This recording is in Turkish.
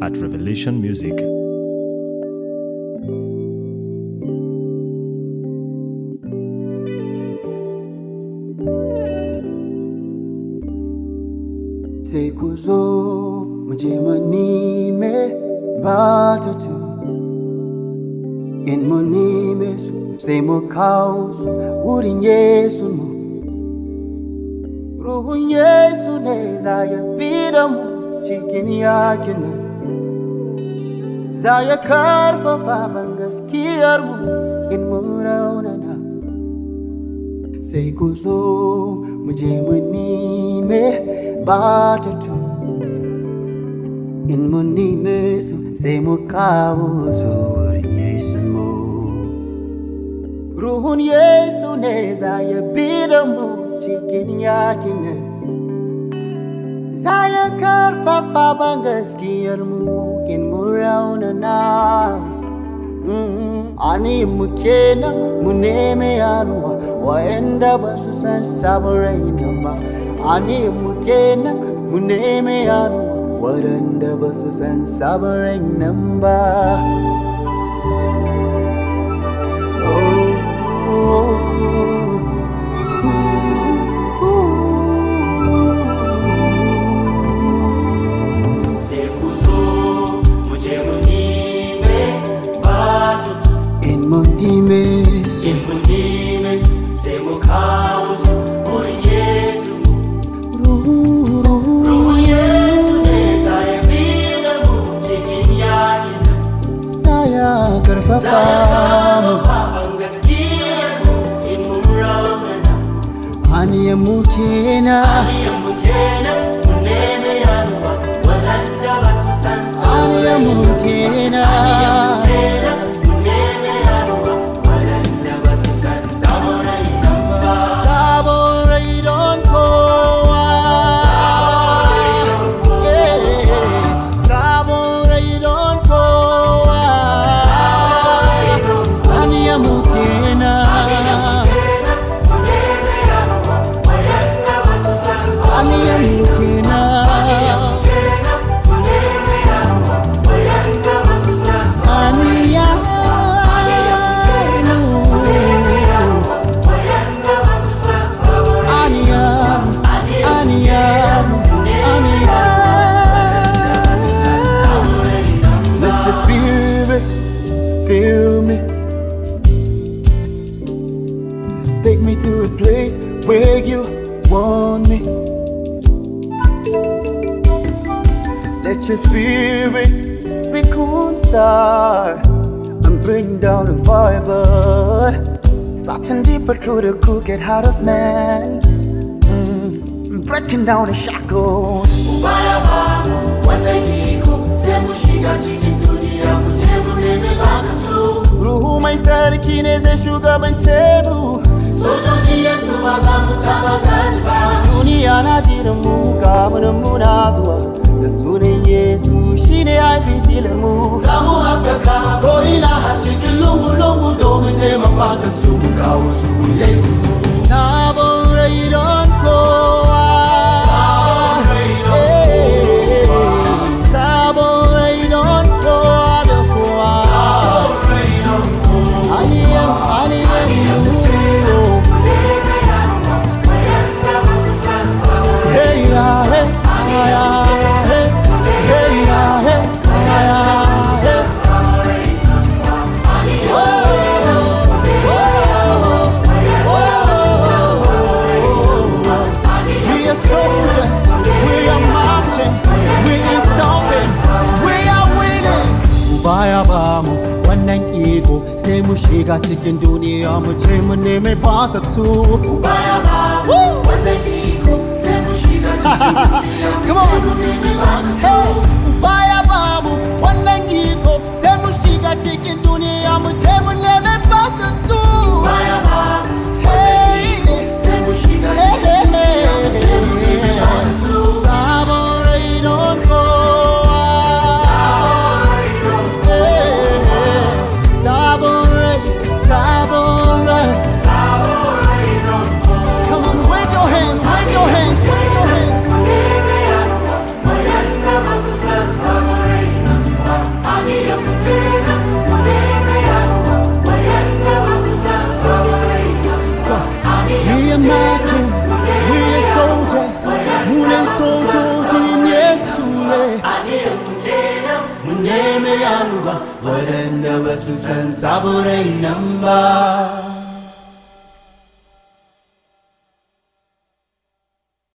at Revelation Music. sai ku zo mu je mu nime batutu in mu nime su kawo su wurin yesu mu ruhun yesu ne za ya bi da mu cikin yakin nan za ya karfafa ban gaskiyar mu in mu raunana sai ku zo mu je mu nime batatu in mun nime su sai mu kawo yesu mu. Ruhun yesu ne za ya bi da mu cikin yakin nan. Za ya karfafa in mu mu kenan mu neme yanuwa wa'anda ba su san sabon rainin ba. Mu kenan mu neme yanuwa waɗanda ba su san sabon rainin ba. impunimes impunimes semukamus muri yesu. Ruhu ruhu. Ruhu yesu neza yabira mu cikin yakina saya karfafa Ani ya mukena Ani ya mukena Munene yanwa Walanda basu sansa Ani ya mukena place where you want me. Let your spirit reconcile and bring down the viper. Slotting deeper through the crooked heart of man. Mm, breaking down the shackles. Pata tu causa o Yesu. Wannan iko sai mu shiga cikin duniya mu ce mu nemi batatu. baya ba እንደሚያሉ ba waɗanda ba su san saburai nan ba.